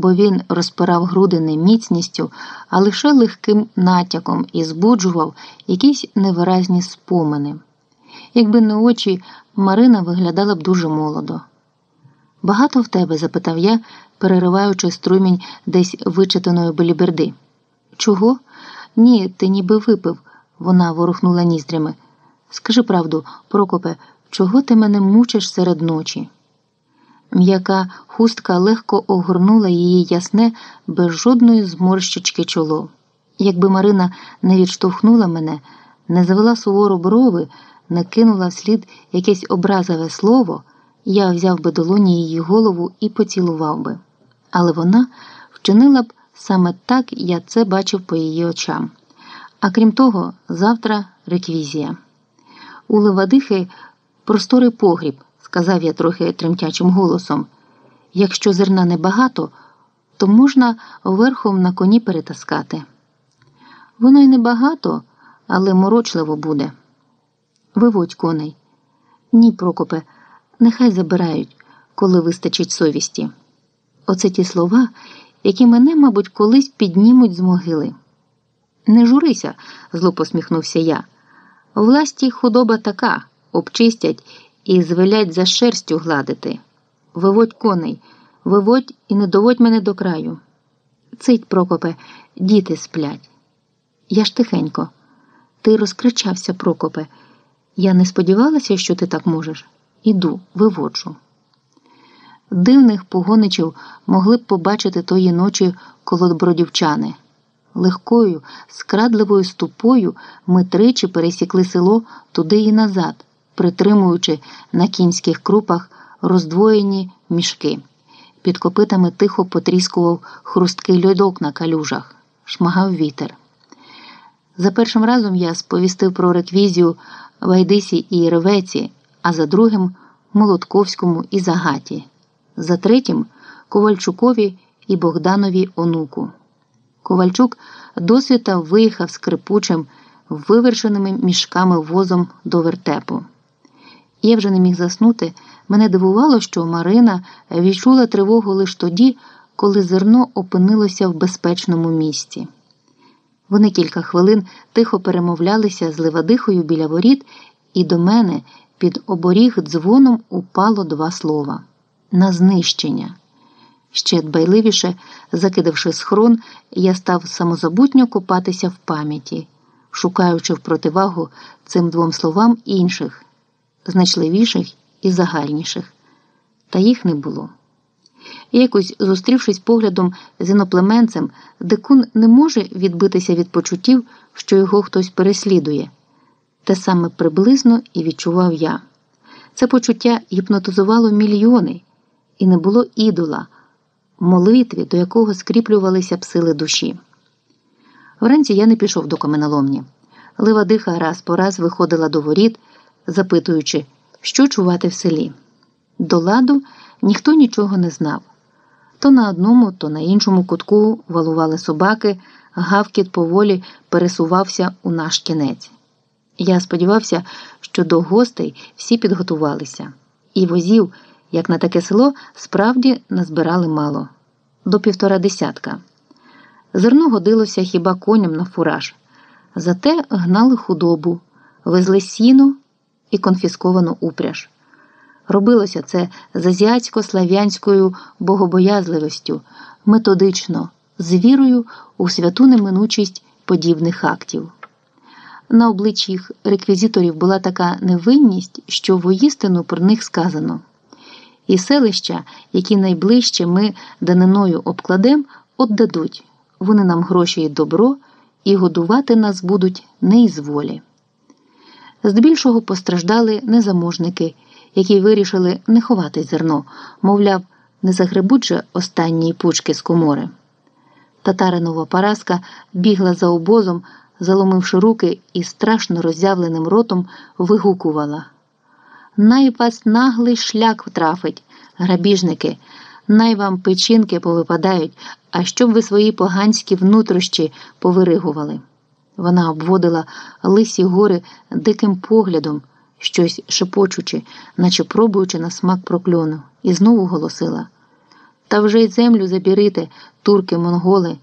бо він розпирав груди не міцністю, а лише легким натяком і збуджував якісь невиразні спомини. Якби не очі, Марина виглядала б дуже молодо. Багато в тебе? запитав я, перериваючи струмінь десь вичитаної беліберди. Чого? Ні, ти ніби випив, вона ворухнула ніздрями. Скажи правду, Прокопе, чого ти мене мучиш серед ночі? М'яка хустка легко огорнула її ясне, без жодної зморщички чоло. Якби Марина не відштовхнула мене, не завела суворо брови, не кинула вслід якесь образове слово, я взяв би долоні її голову і поцілував би. Але вона вчинила б саме так, я це бачив по її очам. А крім того, завтра реквізія. У Левадихи просторий погріб, сказав я трохи тремтячим голосом. Якщо зерна небагато, то можна верхом на коні перетаскати. Воно й небагато, але морочливо буде. Виводь коней. Ні, Прокопе, нехай забирають, коли вистачить совісті. Оце ті слова, які мене, мабуть, колись піднімуть з могили. Не журися, зло посміхнувся я. Власті худоба така, обчистять і звелять за шерстю гладити. Виводь коней, виводь і не доводь мене до краю. Цить, Прокопе, діти сплять. Я ж тихенько. Ти розкричався, Прокопе. Я не сподівалася, що ти так можеш. Іду, виводжу. Дивних погоничів могли б побачити тої ночі колодбродівчани. Легкою, скрадливою ступою ми тричі пересікли село туди і назад, притримуючи на кінських крупах роздвоєні мішки. Під копитами тихо потріскував хрусткий льодок на калюжах, шмагав вітер. За першим разом я сповістив про реквізію Вайдисі і Ревеці, а за другим Молотковському і Загаті, за третім Ковальчукові і Богданові онуку. Ковальчук досвіта виїхав скрипучим, вивершеними мішками возом до вертепу. Я вже не міг заснути. Мене дивувало, що Марина відчула тривогу лише тоді, коли зерно опинилося в безпечному місці. Вони кілька хвилин тихо перемовлялися з Левадихою біля воріт, і до мене під оборіг дзвоном упало два слова на знищення. Ще дбайливіше, закидавши схрон, я став самозабутньо копатися в пам'яті, шукаючи в противагу цим двом словам інших, значливіших і загальніших. Та їх не було. Якось, зустрівшись поглядом з іноплеменцем, дикун не може відбитися від почуттів, що його хтось переслідує. Те саме приблизно і відчував я. Це почуття гіпнотизувало мільйони, і не було ідола, молитві, до якого скріплювалися б сили душі. Вранці я не пішов до каменоломні. Лива диха раз по раз виходила до воріт, запитуючи, що чувати в селі. До ладу ніхто нічого не знав. То на одному, то на іншому кутку валували собаки, гавкіт поволі пересувався у наш кінець. Я сподівався, що до гостей всі підготувалися, і возів, як на таке село, справді назбирали мало до півтора десятка. Зерно годилося хіба коням на фураж, зате гнали худобу, везли сіно і конфісковану упряж. Робилося це з азіатсько-слав'янською богобоязливістю, методично, з вірою у святу неминучість подібних актів. На обличчі їх реквізиторів була така невинність, що воїстину про них сказано. І селища, які найближче ми даниною обкладем, отдадуть вони нам гроші і добро, і годувати нас будуть не із волі. Здебільшого постраждали незаможники які вирішили не ховати зерно, мовляв, не загребуть же останньої пучки з комори. Татаринова Параска бігла за обозом, заломивши руки і страшно роззявленим ротом вигукувала. Най вас наглий шлях втрафить, грабіжники, най вам печінки повипадають, а щоб ви свої поганські внутрощі повиригували. Вона обводила лисі гори диким поглядом щось шепочучи, наче пробуючи на смак прокльону, і знову голосила Та вже й землю забірите, турки, монголи.